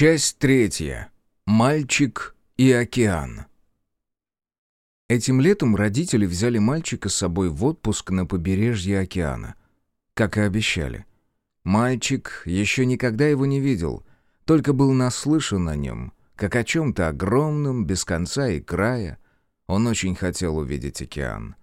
Часть третья. Мальчик и океан. Этим летом родители взяли мальчика с собой в отпуск на побережье океана. Как и обещали. Мальчик еще никогда его не видел, только был наслышан о нем, как о чем-то огромном, без конца и края. Он очень хотел увидеть океан.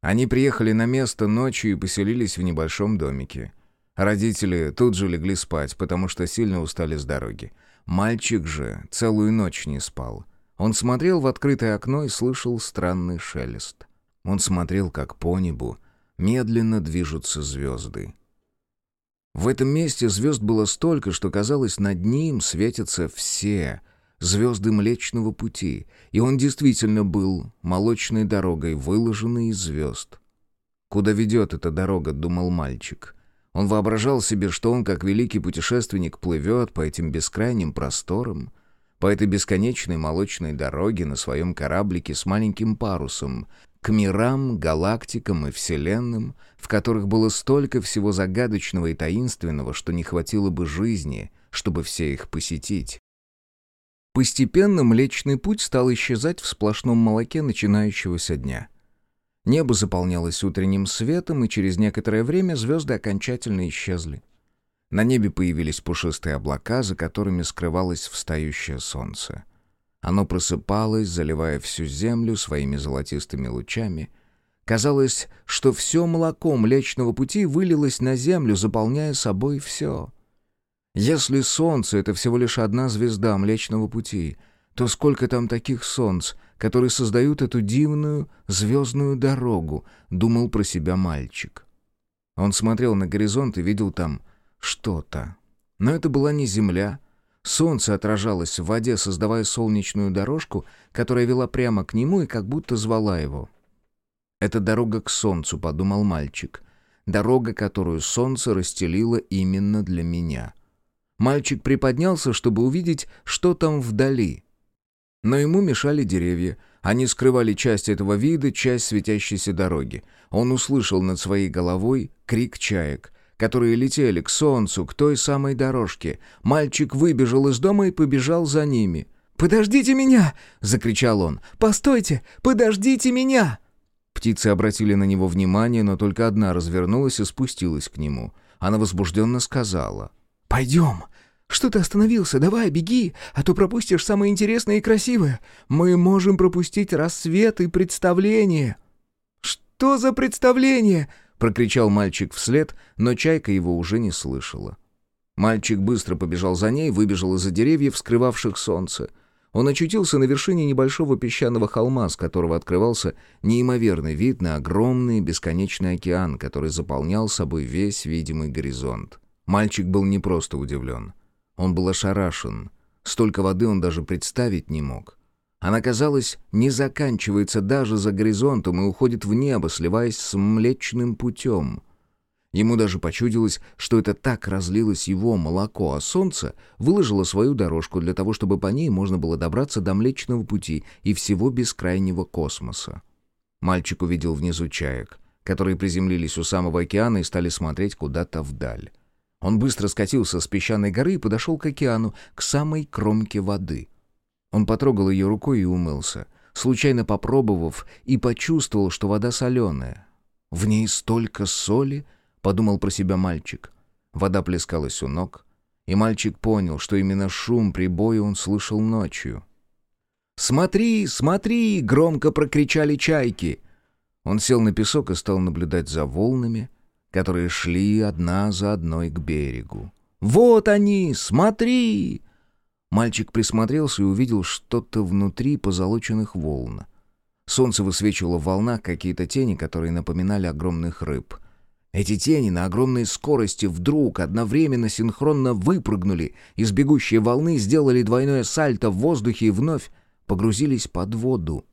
Они приехали на место ночью и поселились в небольшом домике. Родители тут же легли спать, потому что сильно устали с дороги. Мальчик же целую ночь не спал. Он смотрел в открытое окно и слышал странный шелест. Он смотрел, как по небу медленно движутся звезды. В этом месте звезд было столько, что казалось, над ним светятся все звезды Млечного Пути, и он действительно был молочной дорогой, выложенной из звезд. «Куда ведет эта дорога?» — думал мальчик. Он воображал себе, что он, как великий путешественник, плывет по этим бескрайним просторам, по этой бесконечной молочной дороге на своем кораблике с маленьким парусом, к мирам, галактикам и вселенным, в которых было столько всего загадочного и таинственного, что не хватило бы жизни, чтобы все их посетить. Постепенно Млечный Путь стал исчезать в сплошном молоке начинающегося дня. Небо заполнялось утренним светом, и через некоторое время звезды окончательно исчезли. На небе появились пушистые облака, за которыми скрывалось встающее солнце. Оно просыпалось, заливая всю землю своими золотистыми лучами. Казалось, что все молоко Млечного Пути вылилось на землю, заполняя собой все. Если солнце — это всего лишь одна звезда Млечного Пути, то сколько там таких солнц, которые создают эту дивную звездную дорогу, думал про себя мальчик. Он смотрел на горизонт и видел там что-то. Но это была не земля, Солнце отражалось в воде, создавая солнечную дорожку, которая вела прямо к нему и как будто звала его. «Это дорога к солнцу», — подумал мальчик. «Дорога, которую солнце расстелило именно для меня». Мальчик приподнялся, чтобы увидеть, что там вдали. Но ему мешали деревья. Они скрывали часть этого вида, часть светящейся дороги. Он услышал над своей головой крик чаек которые летели к солнцу, к той самой дорожке. Мальчик выбежал из дома и побежал за ними. «Подождите меня!» — закричал он. «Постойте! Подождите меня!» Птицы обратили на него внимание, но только одна развернулась и спустилась к нему. Она возбужденно сказала. «Пойдем! Что ты остановился? Давай, беги, а то пропустишь самое интересное и красивое. Мы можем пропустить рассвет и представление». «Что за представление?» — прокричал мальчик вслед, но чайка его уже не слышала. Мальчик быстро побежал за ней, выбежал из-за деревьев, скрывавших солнце. Он очутился на вершине небольшого песчаного холма, с которого открывался неимоверный вид на огромный бесконечный океан, который заполнял собой весь видимый горизонт. Мальчик был не просто удивлен. Он был ошарашен. Столько воды он даже представить не мог. Она, казалось, не заканчивается даже за горизонтом и уходит в небо, сливаясь с Млечным путем. Ему даже почудилось, что это так разлилось его молоко, а солнце выложило свою дорожку для того, чтобы по ней можно было добраться до Млечного пути и всего бескрайнего космоса. Мальчик увидел внизу чаек, которые приземлились у самого океана и стали смотреть куда-то вдаль. Он быстро скатился с песчаной горы и подошел к океану, к самой кромке воды — он потрогал ее рукой и умылся, случайно попробовав, и почувствовал, что вода соленая. «В ней столько соли!» — подумал про себя мальчик. Вода плескалась у ног, и мальчик понял, что именно шум прибоя он слышал ночью. «Смотри, смотри!» — громко прокричали чайки. Он сел на песок и стал наблюдать за волнами, которые шли одна за одной к берегу. «Вот они! Смотри!» Мальчик присмотрелся и увидел что-то внутри позолоченных волн. Солнце высвечивало в волнах какие-то тени, которые напоминали огромных рыб. Эти тени на огромной скорости вдруг одновременно синхронно выпрыгнули из бегущей волны, сделали двойное сальто в воздухе и вновь погрузились под воду.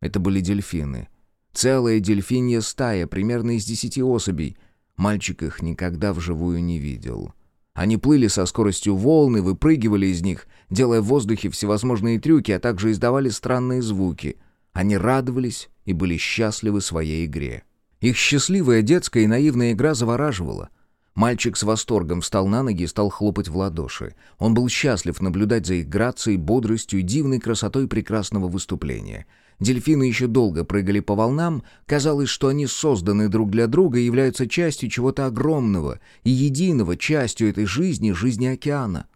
Это были дельфины. Целая дельфинья стая, примерно из десяти особей. Мальчик их никогда вживую не видел. — они плыли со скоростью волны, выпрыгивали из них, делая в воздухе всевозможные трюки, а также издавали странные звуки. Они радовались и были счастливы своей игре. Их счастливая детская и наивная игра завораживала. Мальчик с восторгом встал на ноги и стал хлопать в ладоши. Он был счастлив наблюдать за их грацией, бодростью и дивной красотой прекрасного выступления. Дельфины еще долго прыгали по волнам, казалось, что они созданы друг для друга и являются частью чего-то огромного и единого, частью этой жизни, жизни океана.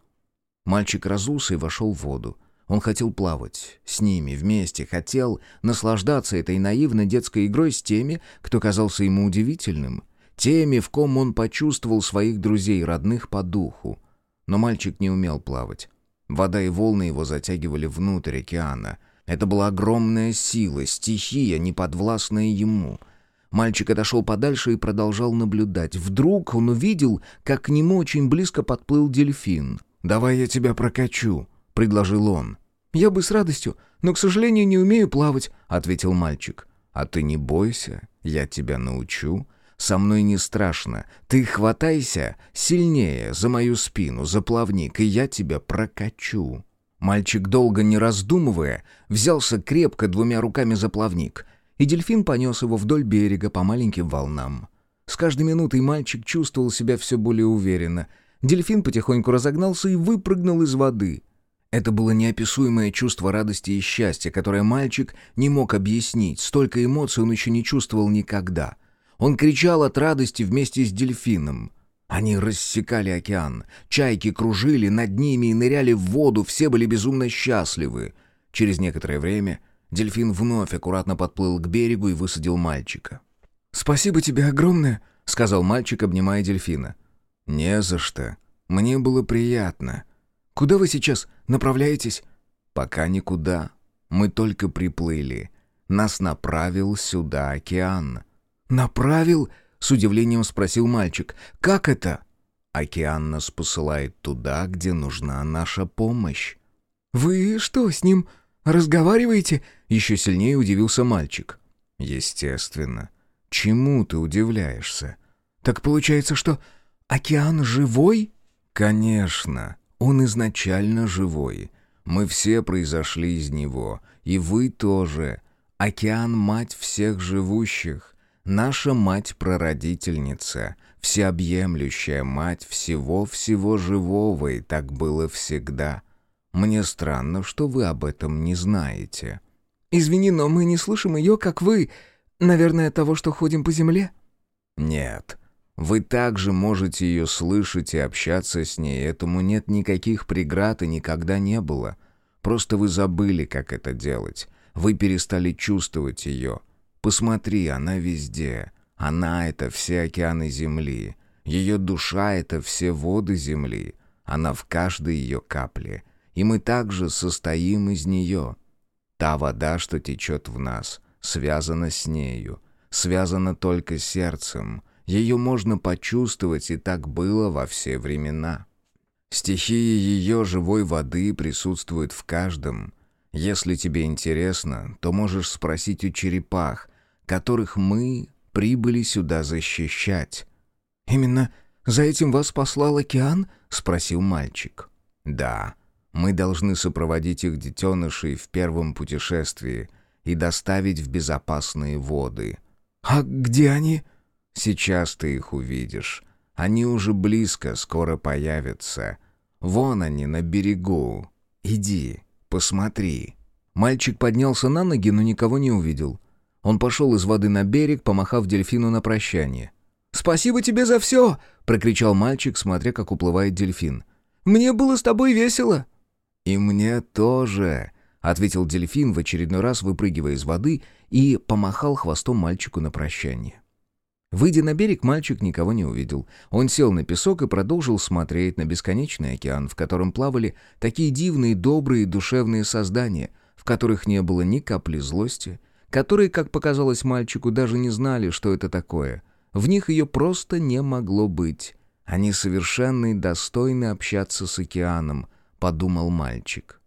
Мальчик разулся и вошел в воду. Он хотел плавать с ними вместе, хотел наслаждаться этой наивной детской игрой с теми, кто казался ему удивительным — теми, в ком он почувствовал своих друзей, родных по духу. Но мальчик не умел плавать. Вода и волны его затягивали внутрь океана. Это была огромная сила, стихия, неподвластная ему. Мальчик отошел подальше и продолжал наблюдать. Вдруг он увидел, как к нему очень близко подплыл дельфин. «Давай я тебя прокачу», — предложил он. «Я бы с радостью, но, к сожалению, не умею плавать», — ответил мальчик. «А ты не бойся, я тебя научу», со мной не страшно. Ты хватайся сильнее за мою спину, за плавник, и я тебя прокачу». Мальчик, долго не раздумывая, взялся крепко двумя руками за плавник, и дельфин понес его вдоль берега по маленьким волнам. С каждой минутой мальчик чувствовал себя все более уверенно. Дельфин потихоньку разогнался и выпрыгнул из воды. Это было неописуемое чувство радости и счастья, которое мальчик не мог объяснить. Столько эмоций он еще не чувствовал никогда — он кричал от радости вместе с дельфином. Они рассекали океан, чайки кружили над ними и ныряли в воду, все были безумно счастливы. Через некоторое время дельфин вновь аккуратно подплыл к берегу и высадил мальчика. «Спасибо тебе огромное», — сказал мальчик, обнимая дельфина. «Не за что. Мне было приятно. Куда вы сейчас направляетесь?» «Пока никуда. Мы только приплыли. Нас направил сюда океан». «Направил?» — с удивлением спросил мальчик. «Как это?» «Океан нас посылает туда, где нужна наша помощь». «Вы что, с ним разговариваете?» — еще сильнее удивился мальчик. «Естественно. Чему ты удивляешься?» «Так получается, что океан живой?» «Конечно. Он изначально живой. Мы все произошли из него. И вы тоже. Океан — мать всех живущих. Наша мать-прародительница, всеобъемлющая мать всего-всего живого, и так было всегда. Мне странно, что вы об этом не знаете». «Извини, но мы не слышим ее, как вы. Наверное, того, что ходим по земле?» «Нет. Вы также можете ее слышать и общаться с ней. Этому нет никаких преград и никогда не было. Просто вы забыли, как это делать. Вы перестали чувствовать ее. Посмотри, она везде. Она — это все океаны Земли. Ее душа — это все воды Земли. Она в каждой ее капле. И мы также состоим из нее. Та вода, что течет в нас, связана с нею. Связана только сердцем. Ее можно почувствовать, и так было во все времена. Стихия ее живой воды присутствует в каждом. Если тебе интересно, то можешь спросить у черепах, которых мы прибыли сюда защищать». «Именно за этим вас послал океан?» — спросил мальчик. «Да, мы должны сопроводить их детенышей в первом путешествии и доставить в безопасные воды». «А где они?» «Сейчас ты их увидишь. Они уже близко, скоро появятся. Вон они на берегу. Иди, посмотри». Мальчик поднялся на ноги, но никого не увидел. Он пошел из воды на берег, помахав дельфину на прощание. «Спасибо тебе за все!» — прокричал мальчик, смотря, как уплывает дельфин. «Мне было с тобой весело!» «И мне тоже!» — ответил дельфин, в очередной раз выпрыгивая из воды и помахал хвостом мальчику на прощание. Выйдя на берег, мальчик никого не увидел. Он сел на песок и продолжил смотреть на бесконечный океан, в котором плавали такие дивные, добрые душевные создания, в которых не было ни капли злости, которые, как показалось мальчику, даже не знали, что это такое. В них ее просто не могло быть. Они совершенно и достойны общаться с океаном, подумал мальчик.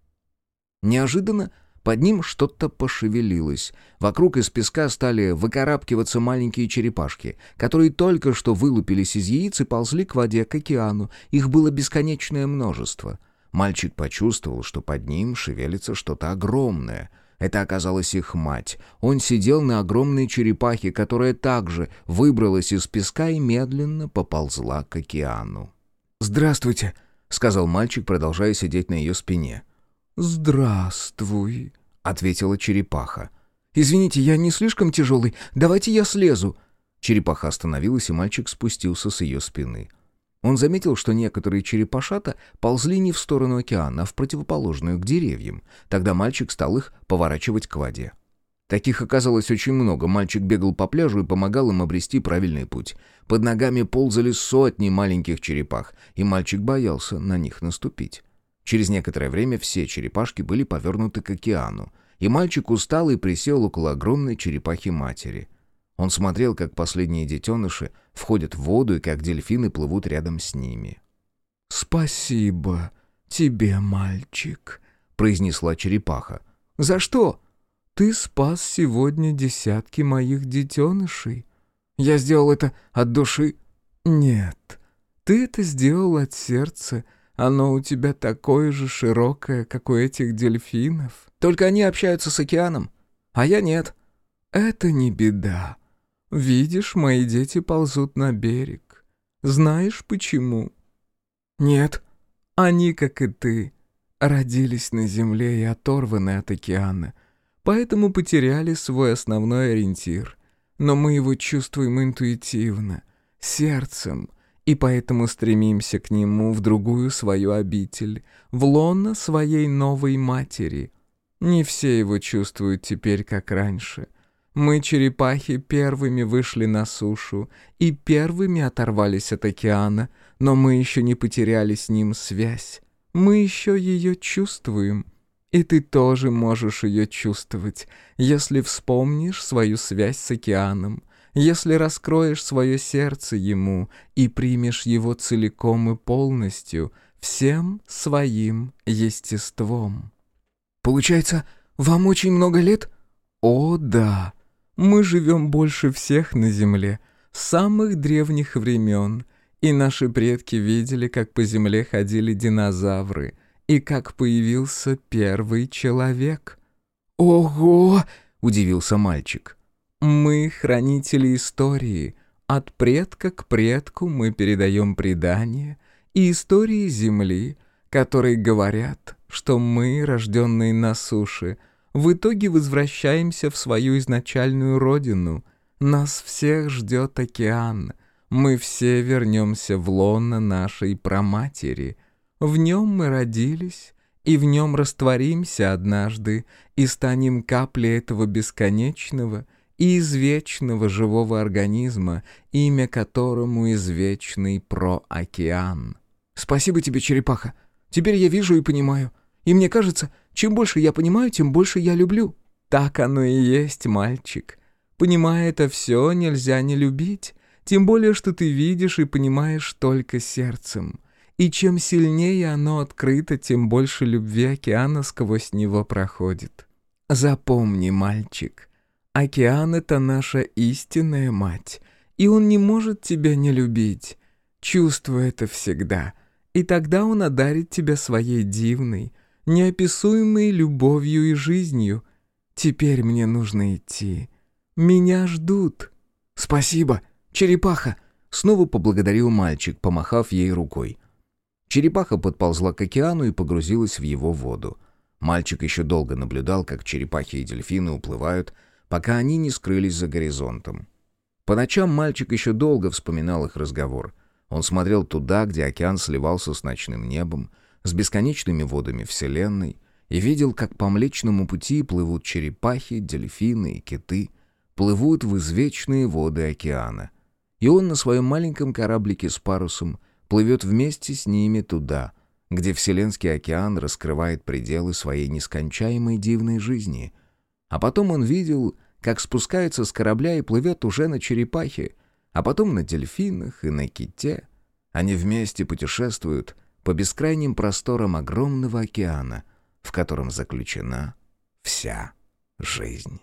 Неожиданно под ним что-то пошевелилось. Вокруг из песка стали выкарабкиваться маленькие черепашки, которые только что вылупились из яиц и ползли к воде, к океану. Их было бесконечное множество. Мальчик почувствовал, что под ним шевелится что-то огромное — Это оказалась их мать. Он сидел на огромной черепахе, которая также выбралась из песка и медленно поползла к океану. «Здравствуйте», — сказал мальчик, продолжая сидеть на ее спине. «Здравствуй», — ответила черепаха. «Извините, я не слишком тяжелый. Давайте я слезу». Черепаха остановилась, и мальчик спустился с ее спины. Он заметил, что некоторые черепашата ползли не в сторону океана, а в противоположную, к деревьям. Тогда мальчик стал их поворачивать к воде. Таких оказалось очень много. Мальчик бегал по пляжу и помогал им обрести правильный путь. Под ногами ползали сотни маленьких черепах, и мальчик боялся на них наступить. Через некоторое время все черепашки были повернуты к океану, и мальчик устал и присел около огромной черепахи-матери. Он смотрел, как последние детеныши входят в воду и как дельфины плывут рядом с ними. «Спасибо тебе, мальчик», — произнесла черепаха. «За что?» «Ты спас сегодня десятки моих детенышей». «Я сделал это от души?» «Нет, ты это сделал от сердца. Оно у тебя такое же широкое, как у этих дельфинов. Только они общаются с океаном, а я нет». «Это не беда. Видишь, мои дети ползут на берег. Знаешь почему? Нет. Они, как и ты, родились на земле и оторваны от океана, поэтому потеряли свой основной ориентир. Но мы его чувствуем интуитивно, сердцем, и поэтому стремимся к нему в другую свою обитель, в лоно своей новой матери. Не все его чувствуют теперь, как раньше — мы, черепахи, первыми вышли на сушу и первыми оторвались от океана, но мы еще не потеряли с ним связь. Мы еще ее чувствуем. И ты тоже можешь ее чувствовать, если вспомнишь свою связь с океаном, если раскроешь свое сердце ему и примешь его целиком и полностью, всем своим естеством. «Получается, вам очень много лет?» «О, да!» Мы живем больше всех на Земле, с самых древних времен, и наши предки видели, как по Земле ходили динозавры, и как появился первый человек. «Ого!» — удивился мальчик. «Мы хранители истории. От предка к предку мы передаем предания и истории Земли, которые говорят, что мы, рожденные на суше, — в итоге возвращаемся в свою изначальную родину. Нас всех ждет океан. Мы все вернемся в лоно нашей праматери. В нем мы родились, и в нем растворимся однажды, и станем каплей этого бесконечного и извечного живого организма, имя которому извечный проокеан. Спасибо тебе, черепаха. Теперь я вижу и понимаю. И мне кажется, чем больше я понимаю, тем больше я люблю». «Так оно и есть, мальчик. Понимая это все, нельзя не любить. Тем более, что ты видишь и понимаешь только сердцем. И чем сильнее оно открыто, тем больше любви океана сквозь него проходит. Запомни, мальчик, океан — это наша истинная мать, и он не может тебя не любить. Чувствуй это всегда, и тогда он одарит тебя своей дивной, неописуемой любовью и жизнью. Теперь мне нужно идти. Меня ждут. Спасибо, черепаха, снова поблагодарил мальчик, помахав ей рукой. Черепаха подползла к океану и погрузилась в его воду. Мальчик еще долго наблюдал, как черепахи и дельфины уплывают, пока они не скрылись за горизонтом. По ночам мальчик еще долго вспоминал их разговор. Он смотрел туда, где океан сливался с ночным небом, с бесконечными водами Вселенной и видел, как по Млечному пути плывут черепахи, дельфины и киты, плывут в извечные воды океана. И он на своем маленьком кораблике с парусом плывет вместе с ними туда, где Вселенский океан раскрывает пределы своей нескончаемой дивной жизни. А потом он видел, как спускается с корабля и плывет уже на черепахе, а потом на дельфинах и на ките. Они вместе путешествуют — по бескрайним просторам огромного океана, в котором заключена вся жизнь.